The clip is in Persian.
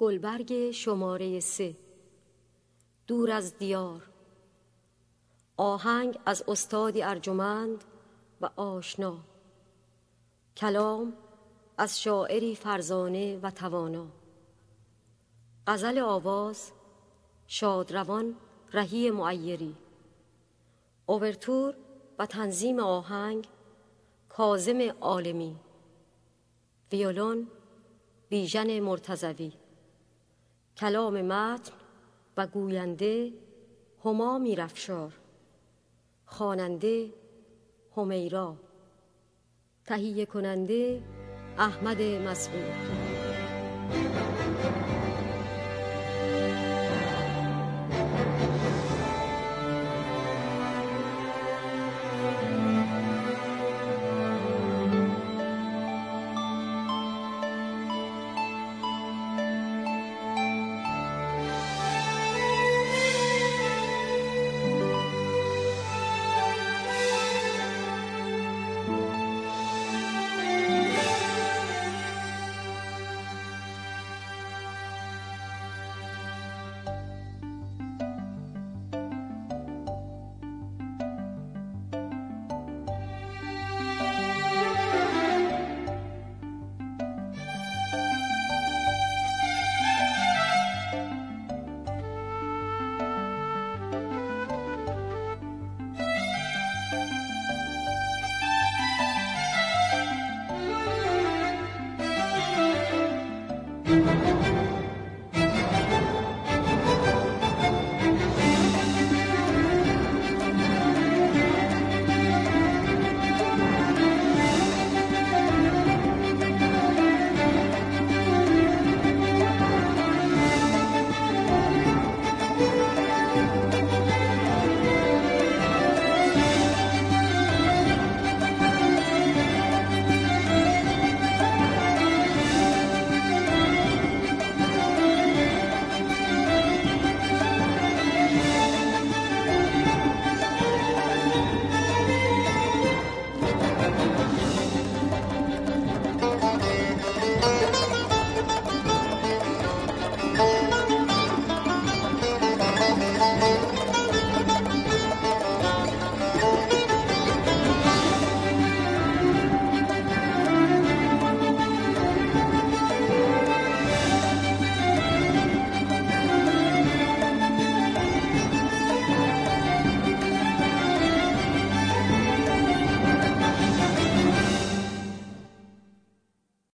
گلبرگ شماره سه. دور از دیار. آهنگ از استادی ارجمند و آشنا. کلام از شاعری فرزانه و توانا. غزل آواز شادروان رهی معیری. اوورتور و تنظیم آهنگ کازم عالمی. ویولون بیژن مرتزوی کلام متن و گوینده هما میرفشار خواننده همیرا تهیه کننده احمد مسعود.